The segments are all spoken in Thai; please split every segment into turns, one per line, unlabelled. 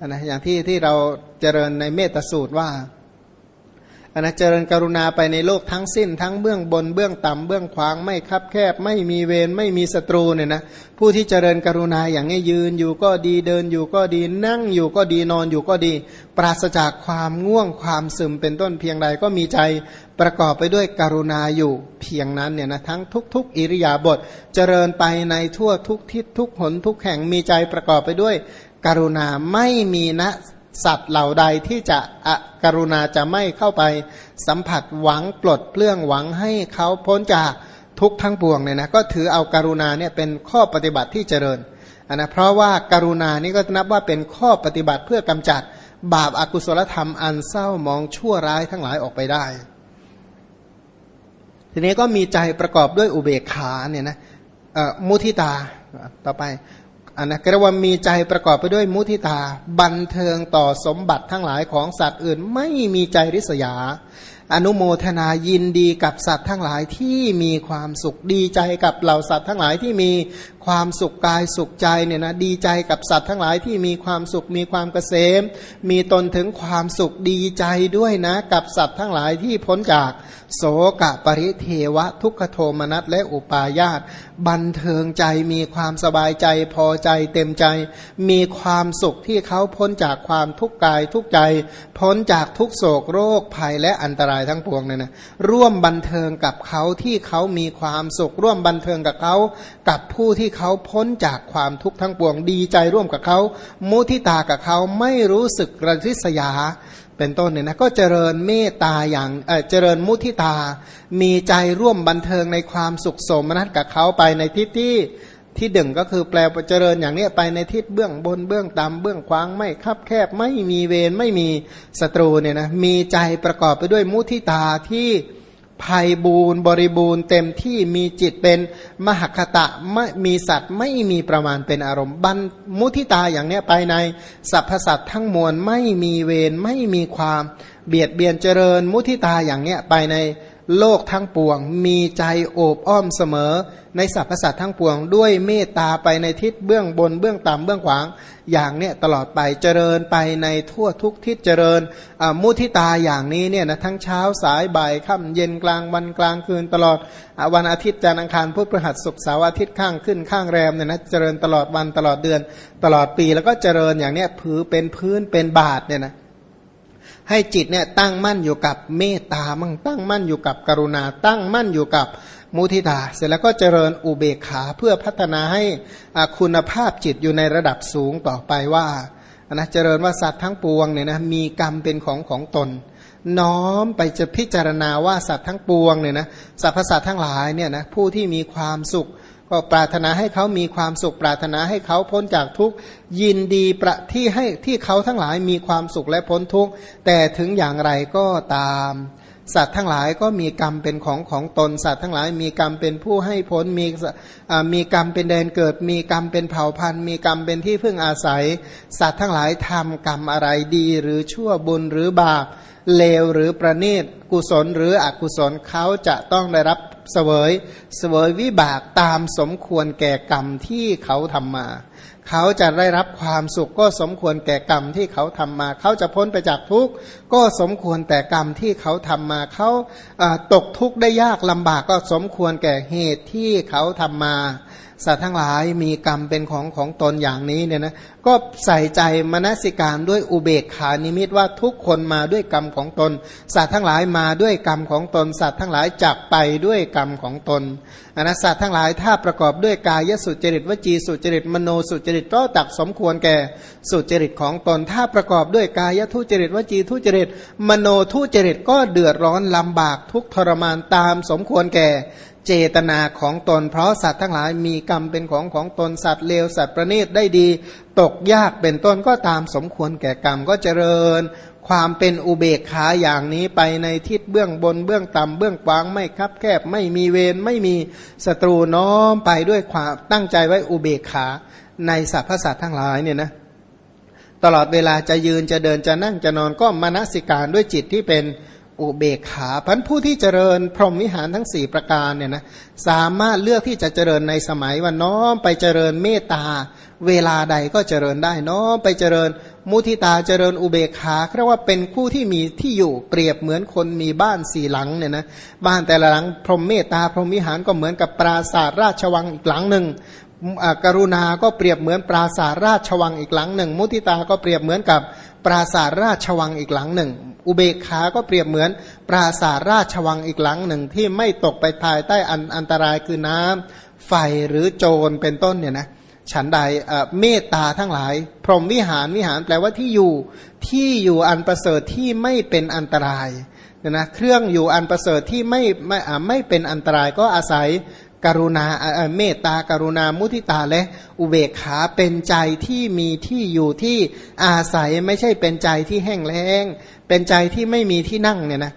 นะอย่างที่ที่เราเจริญในเมตสูตรว่าอันนะเจริญกรุณาไปในโลกทั้งสิ้น ทั้งเบื้องบนเบื้องต่ำเบื้องขวางไม่คับแคบ ไม่มีเวรไม่มีศัตรูเนี่ยนะผู้ที่เจริญกรุณาอย่างนี้ยืนอยู่ก็ดีเดินอยู่ก็ดีนั่งอยู่ก็ดีนอนอยู่ก็ดี ปราศจากความง่วงความซึมเป็นต้นเพียงใดก็มีใจประกอบไปด้วยกรุณาอยู่เพียงนั้นเนี่ยนะทั้งทุก ๆ อิริยาบถเจริญไปในทั่วทุกทิศทุกหนทุกแห่งมีใจประกอบไปด้วย กรุณาไม่มีนะสัตว์เหล่าใดที่จะอกรุณาจะไม่เข้าไปสัมผัสหวังปลดเปลื้องหวังให้เขาพ้นจากทุกทั้งปวงเนี่ยนะก็ถือเอาการุณาเนี่ยเป็นข้อปฏิบัติที่เจริญนนะเพราะว่าการุณานี่ก็นับว่าเป็นข้อปฏิบัติเพื่อกำจัดบาปอากุศลธรรมอันเศร้ามองชั่วร้ายทั้งหลายออกไปได้ ทีนี้ก็มีใจประกอบด้วยอุเบกขาเนี่ยนะมุทิตาต่อไป อันนะกระว่ามีใจประกอบไปด้วยมุทิตา บันเทิงต่อสมบัติทั้งหลายของสัตว์อื่น ไม่มีใจริษยา อนุโมทนายินดีกับสัตว์ทั้งหลายที่มีความสุขดีใจกับเหล่าสัตว์ทั้งหลายที่มีความสุขกายสุขใจเนี่ยนะดีใจกับสัตว์ทั้งหลายที่มีความสุขมีความเกษม มีตนถึงความสุขดีใจด้วยนะ กับสัตว์ทั้งหลายที่พ้นจากโสกะปริเทวะ ทุกขโทมนัสและอุปาญาตบันเทิงใจมีความสบายใจพอใจเต็มใจ มีความสุขที่เขาพ้นจากความทุกข์กายทุกใจ พ้นจากทุกโศกโรคภัยและอันตรายทั้งปวงเนี่ยนะร่วมบันเทิงกับเขาที่เขามีความสุข ร่วมบันเทิงกับเขากับผู้ที่เขาพ้นจากความทุกข์ทั้งปวงดีใจร่วมกับเขามุทิตากับเขาไม่รู้สึกระทิษยาเป็นต้นเนี่ยนะก็เจริญเมตตาอย่างเออเจริญมุทิตา มีใจร่วมบันเทิงในความสุขสมนัตกับเขาไปในทิศที่ ที่ดึงก็คือแปลเจริญอย่างนี้ไปในทิศเบื้องบนเบื้องต่ำเบื้องขวางไม่คับแคบไม่มีเวรไม่มีศัตรูเนี่ยนะมีใจประกอบไปด้วยมุทิตาที่ภัยบูนบริบูรณ์เต็มที่มีจิตเป็นมหคตะไม่มีสัตว์ไม่มีประมาณเป็นอารมณ์บันมุทิตาอย่างเนี้ยไปในสรรพสัตว์ทั้งมวลไม่มีเวรไม่มีความเบียดเบียนเจริญมุทิตาอย่างเนี้ยไปใน โลกทั้งปวง มีใจโอบอ้อมเสมอ ในสรรพสัตว์ทั้งปวง ด้วยเมตตาไปในทิศเบื้องบนเบื้องต่ำเบื้องขวาง อย่างเนี้ยตลอดไปเจริญไปในทั่วทุกทิศเจริญมุทิตาอย่างนี้เนี่ยนะทั้งเช้าสายบ่ายค่ำเย็นกลางวันกลางคืนตลอดวันอาทิตย์จันทร์อังคารพุธพฤหัสศุกร์เสาร์อาทิตย์ข้างขึ้นข้างแรมเนี่ยนะเจริญตลอดวันตลอดเดือน ตลอดปีแล้วก็เจริญอย่างเนี้ยผือเป็นพื้นเป็นบาทเนี่ยนะ ให้จิตเนี่ยตั้งมั่นอยู่กับเมตตามั่งตั้งมั่นอยู่กับกรุณา ตั้งมั่นอยู่กับมุทิตา เสร็จแล้วก็เจริญอุเบกขาเพื่อพัฒนาให้คุณภาพจิตอยู่ในระดับสูงต่อไปว่านะเจริญว่าสัตว์ทั้งปวงเนี่ยนะมีกรรมเป็นของของตน น้อมไปจะพิจารณาว่าสัตว์ทั้งปวงเนี่ยนะสรรพสัตว์ทั้งหลายเนี่ยนะผู้ที่มีความสุข ก็ปรารถนาให้เขามีความสุขปรารถนาให้เขาพ้นจากทุกข์ยินดีประที่ให้ที่เขาทั้งหลายมีความสุขและพ้นทุกข์แต่ถึงอย่างไรก็ตามสัตว์ทั้งหลายก็มีกรรมเป็นของของตนสัตว์ทั้งหลายมีกรรมเป็นผู้ให้พ้นมีมีกรรมเป็นแดนเกิด มีกรรมเป็นเผ่าพันธุ์มีกรรมเป็นที่พึ่งอาศัย สัตว์ทั้งหลายทำกรรมอะไรดีหรือชั่วบุญหรือบาปเลวหรือประณีตกุศลหรืออกุศลเขาจะต้องได้รับ เสวยเสวยวิบากตามสมควรแก่กรรมที่เขาทำมา เขาจะได้รับความสุขก็สมควรแก่กรรมที่เขาทำมา เขาจะพ้นไปจากทุกข์ก็สมควรแต่กรรมที่เขาทำมา เขาตกทุกข์ได้ยากลำบากก็สมควรแก่เหตุที่เขาทำมา สัตว์ทั้งหลายมีกรรมเป็นของของตนอย่างนี้เนี่ยนะก็ใส่ใจมนสิการด้วยอุเบกขานิมิตว่าทุกคนมาด้วยกรรมของตน สัตว์ทั้งหลายมาด้วยกรรมของตน สัตว์ทั้งหลายจักไปด้วยกรรมของตนอนัสัตว์ทั้งหลายถ้าประกอบด้วยกายสุจริตวจีสุจริตมโนสุจริตก็ตักสมควรแก่สุจริตของตน ถ้าประกอบด้วยกายทุจริตวจีทุจริต มโนทุจริตก็เดือดร้อนลำบากทุกทรมานตามสมควรแก่ เจตนาของตน เพราะสัตว์ทั้งหลายมีกรรมเป็นของของตนสัตว์เลวสัตว์ประณีตได้ดี ตกยากเป็นต้นก็ตามสมควรแก่กรรมก็เจริญ ความเป็นอุเบกขาอย่างนี้ไปในทิศเบื้องบนเบื้องต่ำเบื้องกว้างไม่คับแคบ ไม่มีเวรไม่มีศัตรูน้อมไปด้วยความตั้งใจไว้อุเบกขาในสรรพสัตว์ทั้งหลายเนี่ยนะตลอดเวลาจะยืนจะเดินจะนั่งจะนอนก็มนสิการด้วยจิตที่เป็น อุเบกขาพันผู้ที่เจริญพรหมวิหารทั้งสี่ประการเนี่ยนะสามารถเลือกที่จะเจริญในสมัยว่าน้อมไปเจริญเมตตา เวลาใดก็เจริญได้น้อมไปเจริญมุทิตาเจริญอุเบกขาเรียกว่าเป็นผู้ที่มีที่อยู่เปรียบเหมือนคนมีบ้านสี่หลังเนี่ยนะบ้านแต่ละหลังพรหมเมตตาพรหมวิหารก็เหมือนกับปราสาทราชวังอีกหลังหนึ่งกรุณาก็เปรียบเหมือนปราสาทราชวังอีกหลังหนึ่ง มุทิตาก็เปรียบเหมือนกับปราสาทราชวังอีกหลังหนึ่ง อุเบกขาก็เปรียบเหมือน ปราสาทราชวังอีกหลังหนึ่งที่ไม่ตกไปภายใต้อันอันตรายคือน้ำไฟหรือโจรเป็นต้นเนี่ยนะฉันใดเมตตาทั้งหลาย พรหมวิหารวิหารแปลว่าที่อยู่ที่อยู่อันประเสริฐที่ไม่เป็นอันตรายเนี่ยนะเครื่องอยู่อันประเสริฐที่ไม่ไม่ไม่เป็นอันตรายก็อาศัย กรุณาเมตตากรุณามุทิตาและอุเบกขาเป็นใจที่มีที่อยู่ที่อาศัยไม่ใช่เป็นใจที่แห้งแล้ง เป็นใจที่ไม่มีที่นั่งเนี่ยนะ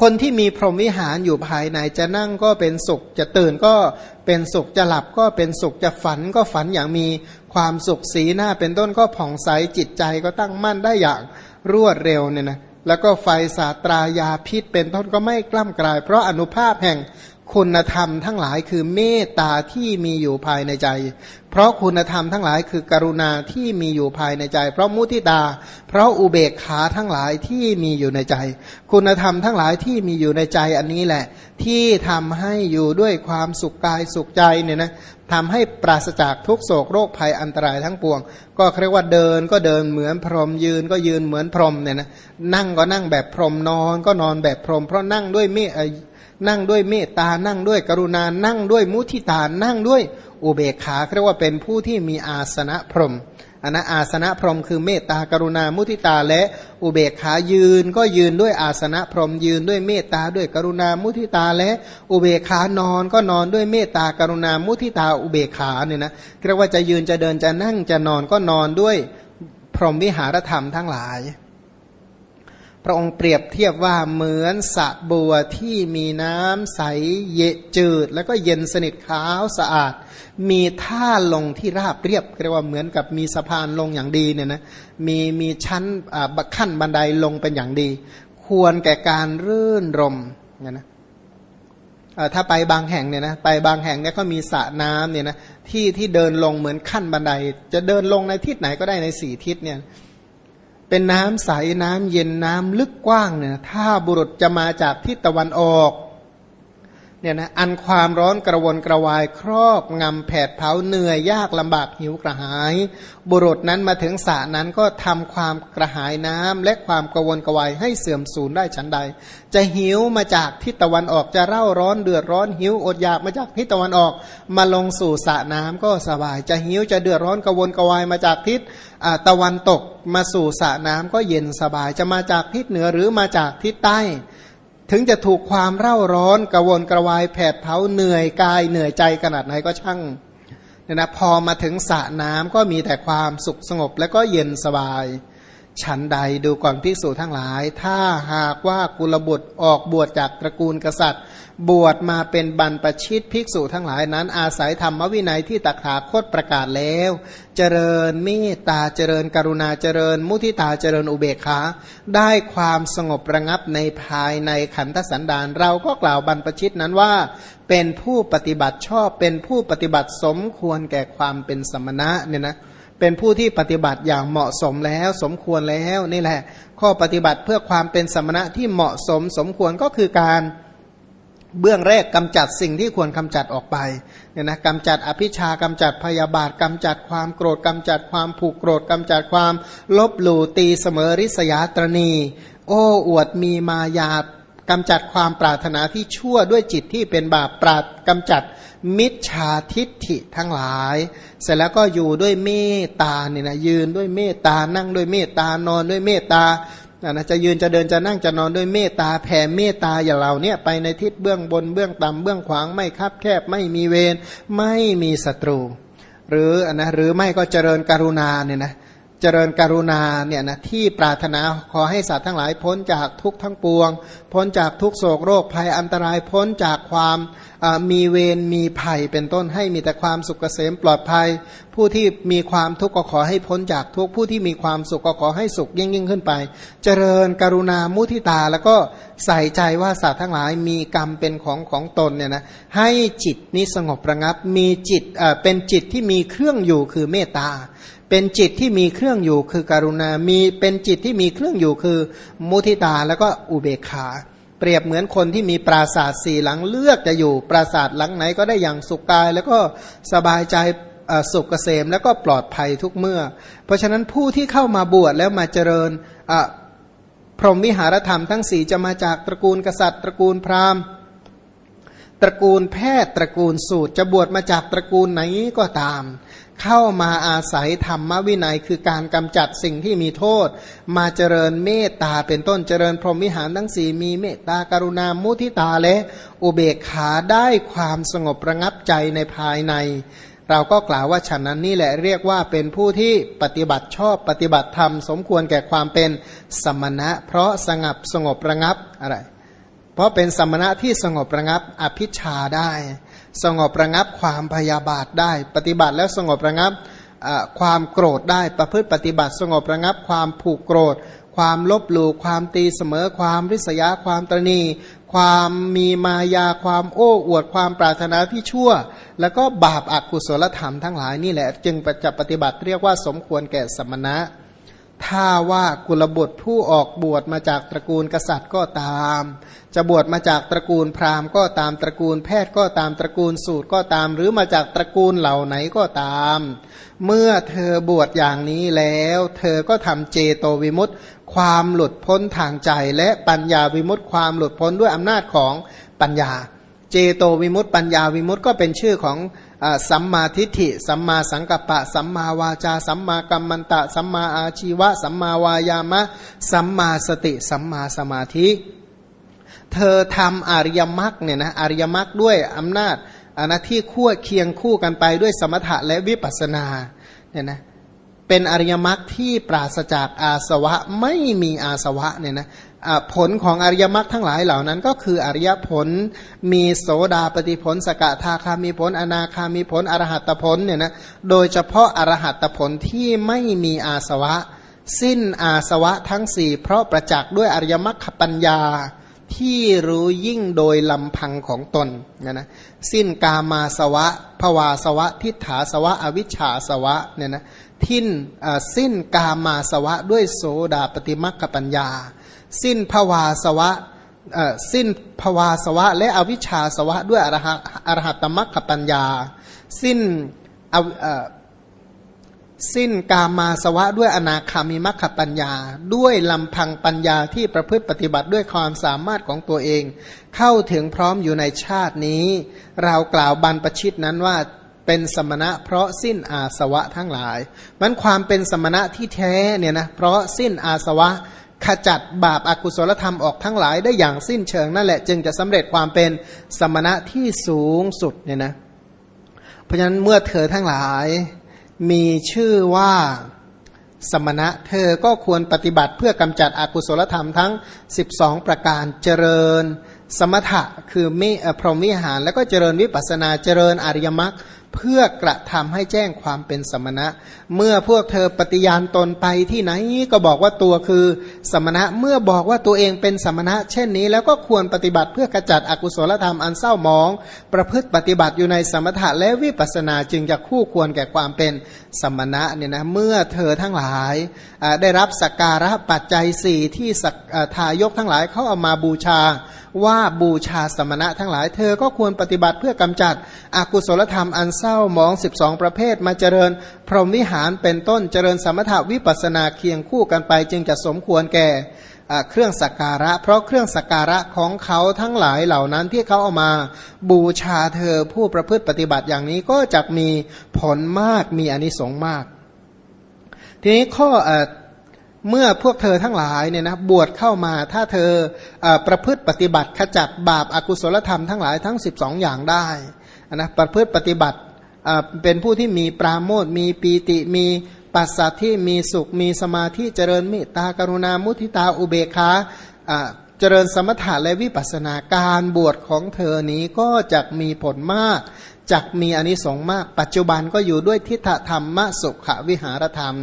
คนที่มีพรหมวิหารอยู่ภายในจะนั่งก็เป็นสุข จะตื่นก็เป็นสุขจะหลับก็เป็นสุขจะฝันก็ฝันอย่างมีความสุขสีหน้าเป็นต้นก็ผ่องใสจิตใจก็ตั้งมั่นได้อย่างรวดเร็วเนี่ยนะแล้วก็ไฟสาตรายาพิษเป็นต้นก็ไม่กล้ำกลาย เพราะอนุภาพแห่ง คุณธรรมทั้งหลายคือเมตตาที่มีอยู่ภายในใจ เพราะคุณธรรมทั้งหลายคือกรุณาที่มีอยู่ภายในใจ เพราะมุทิตา เพราะอุเบกขาทั้งหลายที่มีอยู่ในใจ คุณธรรมทั้งหลายที่มีอยู่ในใจอันนี้แหละ ที่ทำให้อยู่ด้วยความสุขกายสุขใจเนี่ยนะทำให้ปราศจากทุกโศกโรคภัยอันตรายทั้งปวง ก็เรียกว่าเดินก็เดินเหมือนพรหมยืนก็ยืนเหมือนพรหมเนี่ยนะนั่งก็นั่งแบบพรหมนอนก็นอนแบบพรหมเพราะนั่งด้วยเมต นั่งด้วยเมตตานั่งด้วยกรุณานั่งด้วยมุทิตานั่งด้วยอุเบกขาเรียกว่าเป็นผู้ที่มีอาสนะพรหมอันนะอาสนะพรหมคือเมตตากรุณามุทิตาและอุเบกขายืนก็ยืนด้วยอาสนะพรหมยืนด้วยเมตตาด้วยกรุณามุทิตาและอุเบกขานอนก็นอนด้วยเมตตากรุณามุทิตาอุเบกขาเนี่ยนะเรียกว่าจะยืนจะเดินจะนั่งจะนอนก็นอนด้วยพรหมวิหารธรรมทั้งหลาย พระองค์เปรียบเทียบว่าเหมือนสระบัวที่มีน้ำใสเยจืด แล้วก็เย็นสนิทขาวสะอาด มีท่าลงที่ราบเรียบเรียกว่าเหมือนกับมีสะพานลงอย่างดีเนี่ยนะมีมีชั้นบักขั้นบันไดลงเป็นอย่างดี ควรแก่การรื่นรมเนี่ยนะถ้าไปบางแห่งเนี่ยนะไปบางแห่งเนี่ยก็มีสระน้ำเนี่ยนะที่ที่เดินลงเหมือนขั้นบันได จะเดินลงในทิศไหนก็ได้ในสี่ทิศเนี่ย เป็นน้ำใสน้ำเย็นน้ำลึกกว้างเนี่ยถ้าบุรุษจะมาจากทิศตะวันออก เนี่ยนะอันความร้อนกระวนกระวายครอบงำแผดเผาเหนื่อยยากลำบากหิวกระหาย บุรุษนั้นมาถึงสระนั้นก็ทำความกระหายน้ำและความกระวนกระวายให้เสื่อมสูญได้ฉันใด จะหิวมาจากทิศตะวันออกจะเร่าร้อนเดือดร้อนหิวอดอยากมาจากทิศตะวันออก มาลงสู่สระน้ำก็สบาย จะหิวจะเดือดร้อนกระวนกระวายมาจากทิศตะวันตกมาสู่สระน้ำก็เย็นสบายจะมาจากทิศเหนือหรือมาจากทิศใต้ ถึงจะถูกความเร่าร้อนกระวนกระวายแผดเผาเหนื่อยกายเหนื่อยใจขนาดไหนก็ช่างเนี่ยนะพอมาถึงสระน้ำก็มีแต่ความสุขสงบและก็เย็นสบาย ฉันใดดูก่อนพิสูจทั้งหลาย ถ้าหากว่ากุลบุตรออกบวชจากตระกูลกษัตริย์ บวชมาเป็นบรรปชิตภิกษุทั้งหลายนั้นอาศัยธรรมวินัยที่ตักถาคตประกาศแล้ว เจริญเมตตาเจริญกรุณาเจริญ มุทิตาเจริญอุเบกขา ได้ความสงบระงับในภายในขันธสันดานเราก็กล่าวบรรปชิตนั้นว่า เป็นผู้ปฏิบัติชอบเป็นผู้ปฏิบัติสมควรแก่ความเป็นสมณะเนี่ยนะ เป็นผู้ที่ปฏิบัติอย่างเหมาะสมแล้ว สมควรแล้วนี่แหละ ข้อปฏิบัติเพื่อความเป็นสมณะที่เหมาะสมสมควรก็คือการเบื้องแรกกำจัดสิ่งที่ควรกำจัดออกไปเนี่ยนะกำจัดอภิชากำจัดพยาบาทกำจัดความโกรธกำจัดความผูกโกรธกำจัดความลบหลู่ตีเสมอริษยาตรณี โอ้อวดมีมายากำจัดความปรารถนาที่ชั่วด้วยจิตที่เป็นบาปปราดกำจัด มิจฉาทิฏฐิทั้งหลาย เสร็จแล้วก็อยู่ด้วยเมตตาเนี่ยนะยืนด้วยเมตตานั่งด้วยเมตตานอนด้วยเมตตานะจะยืนจะเดินจะนั่งจะนอนด้วยเมตตาแผ่เมตตาอย่างเราเนี่ยไปในทิศเบื้องบนเบื้องต่ำเบื้องขวางไม่คับแคบไม่มีเวรไม่มีศัตรู หรือนะหรือไม่ก็เจริญกรุณาเนี่ยนะ เจริญกรุณาเนี่ยนะที่ปรารถนาขอให้สัตว์ทั้งหลายพ้นจากทุกทั้งปวง พ้นจากทุกโศกโรคภัยอันตรายพ้นจากความมีเวรมีภัยเป็นต้นให้มีแต่ความสุขเกษมปลอดภัย ผู้ที่มีความทุกข์ก็ขอให้พ้นจากทุกผู้ที่มีความสุขก็ขอให้สุขยิ่งยิ่งขึ้นไป เจริญกรุณามุทิตาแล้วก็ใส่ใจว่าสัตว์ทั้งหลายมีกรรมเป็นของของตนเนี่ยนะให้จิตนี้สงบระงับมีจิตเป็นจิตที่มีเครื่องอยู่คือเมตตา เป็นจิตที่มีเครื่องอยู่คือการุณา มีเป็นจิตที่มีเครื่องอยู่คือมุทิตาแล้วก็อุเบกขา เปรียบเหมือนคนที่มีปราสาทสี่หลังเลือกจะอยู่ ปราสาทหลังไหนก็ได้อย่างสุขกายแล้วก็สบายใจสุขเกษมแล้วก็ปลอดภัยทุกเมื่อ เพราะฉะนั้นผู้ที่เข้ามาบวชแล้วมาเจริญพรหมวิหารธรรมทั้งสี่จะมาจากตระกูลกษัตริย์ ตระกูลพราหมณ์ ตระกูลแพทย์ตระกูลสูตรจะบวชมาจากตระกูลไหนก็ตาม เข้ามาอาศัยธรรมวินัยคือการกำจัดสิ่งที่มีโทษ มาเจริญเมตตาเป็นต้นเจริญพรหมวิหารทั้งสี่มีเมตตากรุณามุทิตาและอุเบกขาได้ความสงบระงับใจในภายใน เราก็กล่าวว่าฉันนั้นนี่แหละเรียกว่าเป็นผู้ที่ปฏิบัติชอบปฏิบัติธรรม สมควรแก่ความเป็นสมณะ เพราะสงบสงบระงับอะไร เพราะเป็นสมณะที่สงบระงับอภิชาได้ สงบระงับความพยาบาทได้ ปฏิบัติแล้วสงบระงับความโกรธได้ประพฤติปฏิบัติสงบระงับความผูกโกรธ ความลบหลู่ความตีเสมอ ความริษยาความตรณี ความมีมายาความโอ้อวดความปรารถนาที่ชั่ว แล้วก็บาปอากุศลธรรมทั้งหลายนี่แหละ จึงจะปฏิบัติเรียกว่าสมควรแก่สมณะ ถ้าว่ากุลบุตรผู้ออกบวชมาจากตระกูลกษัตริย์ก็ตาม จะบวชมาจากตระกูลพราหมณ์ก็ตามตระกูลแพทย์ก็ตามตระกูลสูตรก็ตาม หรือมาจากตระกูลเหล่าไหนก็ตาม เมื่อเธอบวชอย่างนี้แล้ว เธอก็ทำเจโตวิมุตต์ความหลุดพ้นทางใจ และปัญญาวิมุตติความหลุดพ้นด้วยอำนาจของปัญญา เจโตวิมุตติปัญญาวิมุตติก็เป็นชื่อของ สัมมาทิฏฐิ สัมมาสังกัปปะ สัมมาวาจา สัมมากัมมันตะ สัมมาอาชีวะ สัมมาวายามะ สัมมาสติ สัมมาสมาธิ เธอทำอริยมรรคเนี่ยนะอริยมรรคด้วยอำนาจอนาที่คู่เคียงคู่กันไปด้วยสมถะและวิปัสสนาเนี่ยนะ เป็นอริยมรรคที่ปราศจากอาสวะไม่มีอาสวะเนี่ยนะผลของอริยมรรคทั้งหลายเหล่านั้น ก็คืออริยผลมีโสดาปฏิผล สกทาคามีผล อนาคามีผลอรหัตผลเนี่ยนะโดยเฉพาะอรหัตผลที่ไม่มีอาสวะ สิ้นอาสวะทั้งสี่เพราะประจักษ์ด้วยอริยมรรคปัญญาที่รู้ยิ่งโดยลำพังของตนนะนะสิ้นกามาสวะภวาสวะ ทิฏฐาสวะ อวิชชาสวะเนี่ยนะ ทิ้นสิ้นกามาสวะด้วยโสดาปฏิมัคคปัญญา สิ้นภวาสวะสิ้นภวาสวะ และอวิชชาสวะด้วยอรหัอรหัตมัคคปัญญา สิ้นสิ้นกามาสวะด้วยอนาคามิมัคคปัญญา ด้วยลำพังปัญญาที่ประพฤติปฏิบัติด้วยความสามารถของตัวเอง เข้าถึงพร้อมอยู่ในชาตินี้ เรากล่าวบรรปชิตนั้นว่า เป็นสมณะเพราะสิ้นอาสวะทั้งหลาย มันความเป็นสมณะที่แท้เนี่ยนะเพราะสิ้นอาสวะขจัดบาปอากุศลธรรมออกทั้งหลายได้อย่างสิ้นเชิงนั่นแหละ จึงจะสำเร็จความเป็นสมณะที่สูงสุดเนี่ยนะเพราะฉะนั้นเมื่อเธอทั้งหลายมีชื่อว่าสมณะเธอก็ควรปฏิบัติเพื่อกำจัดอกุศลธรรมทั้ง 12 ประการเจริญ สมถะคือมิพรหมวิหาร แล้วก็เจริญวิปัสนาเจริญอริยมรรค เพื่อกระทำให้แจ้งความเป็นสมณะ เมื่อพวกเธอปฏิญาณตนไปที่ไหนก็บอกว่าตัวคือสมณะ เมื่อบอกว่าตัวเองเป็นสมณะ เช่นนี้แล้วก็ควรปฏิบัติเพื่อกระจัดอกุศลธรรมอันเศร้าหมอง ประพฤติปฏิบัติอยู่ในสมถะและวิปัสนาจึงจะคู่ควรแก่ความเป็นสมณะเนี่ยนะเมื่อเธอทั้งหลายได้รับสักการะปัจจัยสี่ที่ทายกทั้งหลายเขาเอามาบูชาว่าบูชาสมณะทั้งหลาย เธอก็ควรปฏิบัติเพื่อกำจัดอกุศลธรรมอันเศร้ามองสิบองประเภทมาเจริญ พรหมวิหารเป็นต้นเจริญสมถาวิปัสนาเคียงคู่กันไป จึงจะสมควรแก่เครื่องสักการะ เพราะเครื่องสักการะของเขาทั้งหลายเหล่านั้นที่เขาเอามาบูชาเธอผู้ประพฤติปฏิบัติอย่างนี้ก็จะมีผลมากมีอนิสงส์มาก ทีนี้ข้อเมื่อพวกเธอทั้งหลายเนี่ยนะบวชเข้ามาถ้าเธออประพฤติปฏิบัติขจัดบาปอากุศลธรรมทั้งหลายทั้ง 12 อย่างได้นะประพฤติปฏิบัติ เป็นผู้ที่มีปราโมทมีปีติมีปัสสัทที่มีสุขมีสมาธิเจริญเมตตากรุณามุทิตาอุเบกขาเจริญสมถะและวิปัสสนาการบวชของเธอนี้ก็จะมีผลมาก จักมีอนิสงส์มาก ปัจจุบันก็อยู่ด้วยทิฏฐธรรมสุขวิหารธรรม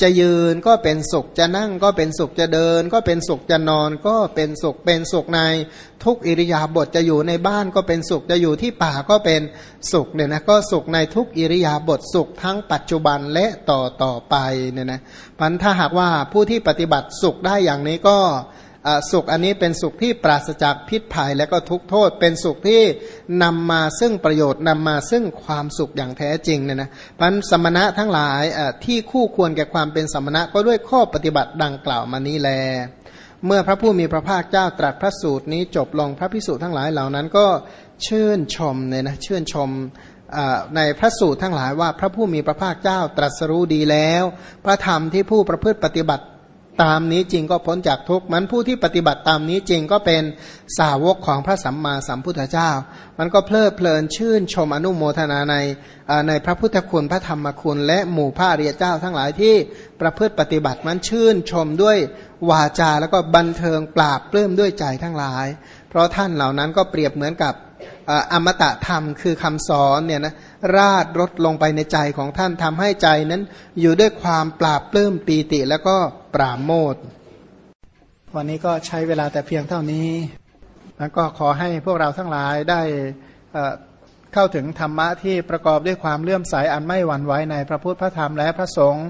จะยืนก็เป็นสุขจะนั่งก็เป็นสุขจะเดิน ก็เป็นสุขจะนอนก็เป็นสุขเป็นสุขใน ทุกอิริยาบถจะอยู่ในบ้านก็เป็นสุขจะอยู่ที่ป่าก็เป็นสุขเนี่ยนะก็สุขในทุกอิริยาบถสุขทั้งปัจจุบันและต่อต่อไปเนี่ยนะพันถ้าหากว่าผู้ที่ปฏิบัติสุขได้อย่างนี้ก็ สุขอันนี้เป็นสุขที่ปราศจากพิษภัยและก็ทุกโทษ เป็นสุขที่นำมาซึ่งประโยชน์นำมาซึ่งความสุขอย่างแท้จริงเนี่ยนะพันสมณะทั้งหลายที่คู่ควรแก่ความเป็นสมณะก็ด้วยข้อปฏิบัติดังกล่าวมานี้แล เมื่อพระผู้มีพระภาคเจ้าตรัสพระสูตรนี้จบลงพระพิสุทั้งหลายเหล่านั้นก็ชื่นชมเนี่ยนะชื่นชมในพระสูตรทั้งหลายว่าพระผู้มีพระภาคเจ้าตรัสรู้ดีแล้ว พระธรรมที่ผู้ประพฤติปฏิบัติ ตามนี้จริงก็พ้นจากทุกข์มันผู้ที่ปฏิบัติตามนี้จริงก็เป็นสาวกของพระสัมมาสัมพุทธเจ้า มันก็เพลิดเพลินชื่นชมอนุโมทนาในในพระพุทธคุณพระธรรมคุณ และหมู่พระเรียเจ้าทั้งหลายที่ประพฤติปฏิบัติมันชื่นชมด้วยวาจาแล้วก็บันเทิงปราบปลื้มด้วยใจทั้งหลาย เพราะท่านเหล่านั้นก็เปรียบเหมือนกับอมตะธรรมคือคำสอนเนี่ยนะราดรถลงไปในใจของท่านทำให้ใจนั้นอยู่ด้วยความปราบปลื้มปีติแล้วก็ ปราโมทวันนี้ก็ใช้เวลาแต่เพียงเท่านี้แล้วก็ขอให้พวกเราทั้งหลายได้เข้าถึงธรรมะที่ประกอบด้วยความเลื่อมใสอันไม่หวั่นไหวในพระพุทธพระธรรมและพระสงฆ์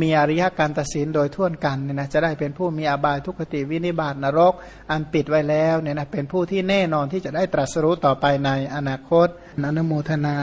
มีอริยการตัดสินโดยทั่วกันเนี่ยนะจะได้เป็นผู้มีอบายทุกขติวินิบาตนรก อันปิดไว้แล้วเนี่ยนะเป็นผู้ที่แน่นอนที่จะได้ตรัสรู้ต่อไปในอนาคตอนุโมทนา